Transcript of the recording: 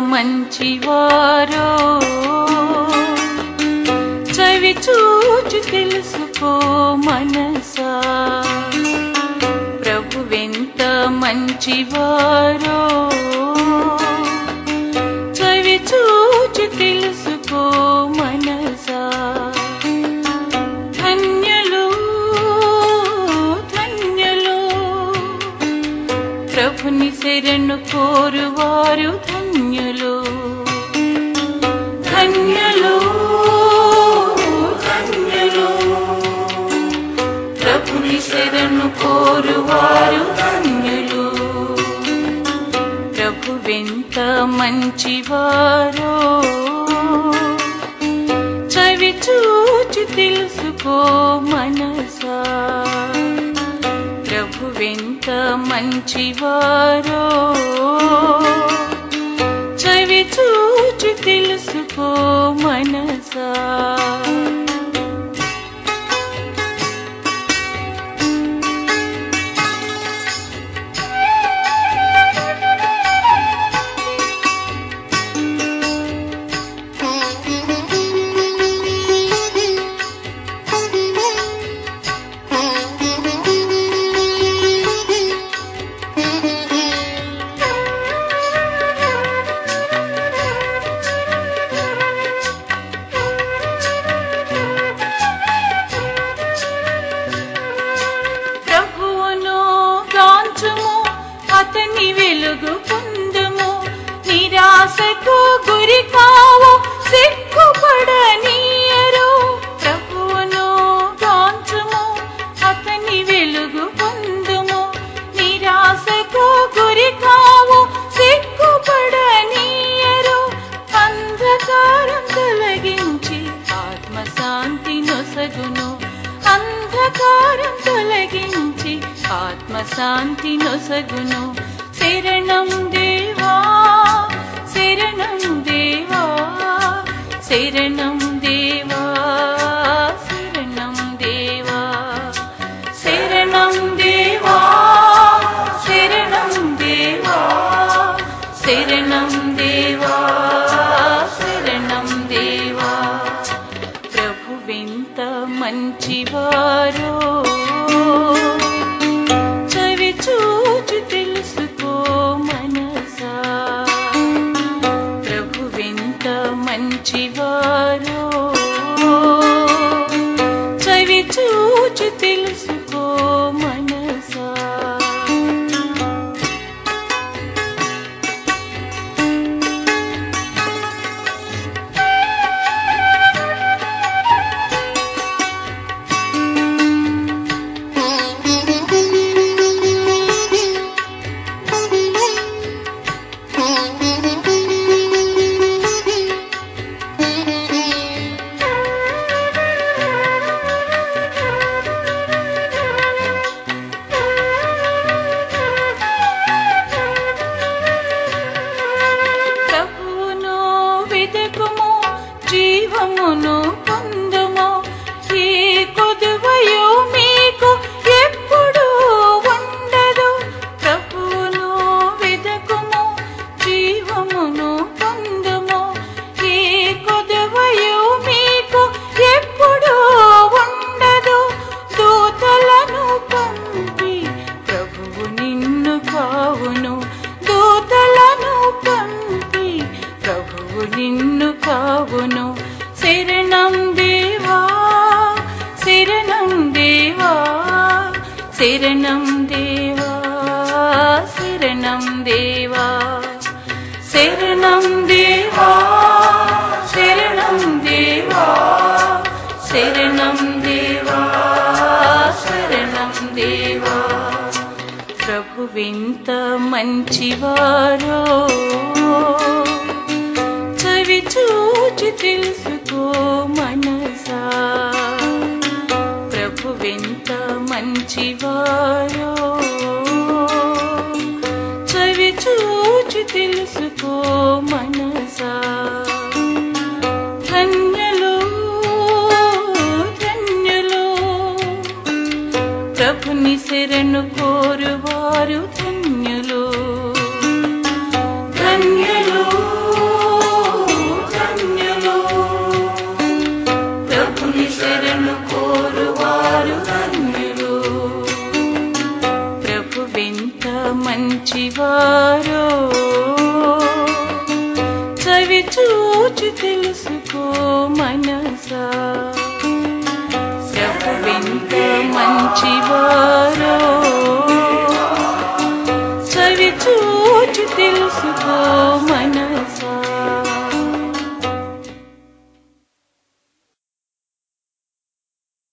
मञ्ची वारवि चूच दिल्लसुको मनसा। प्रभुवि मञ्ची वारवि चूच दल सुको मनसा। धन्य लो धन्य लो प्रभुनि सरन् कोरुवा మంచివారో. చవి చూచి తెలుసుకో మనసా. ప్రభువెంత మంచివారో. చవి చూచి తెలుసుకో మనసా. తొలగించి ఆత్మశాంతి నొసగును శరణం దేవా శరణం దేవా శరణం దేవా शरणं देवा शरणं देवा शरणं देवा शरणं देवा शरणं देवा शरणं देवा शरणं देवा शरणं देवा प्रभुविन्त मञ्चिवारो చూచి తెలుసుకో మనసా. ప్రభువెంత మంచివారో. చవి చూచి తెలుసుకో మనసా. ధన్యులు ధన్యులు. ప్రభుని శరణు కోరువారు చూచి తెలుసుకో మనసా. ప్రభువెంత మంచివారో. చవి చూచి తెలుసుకో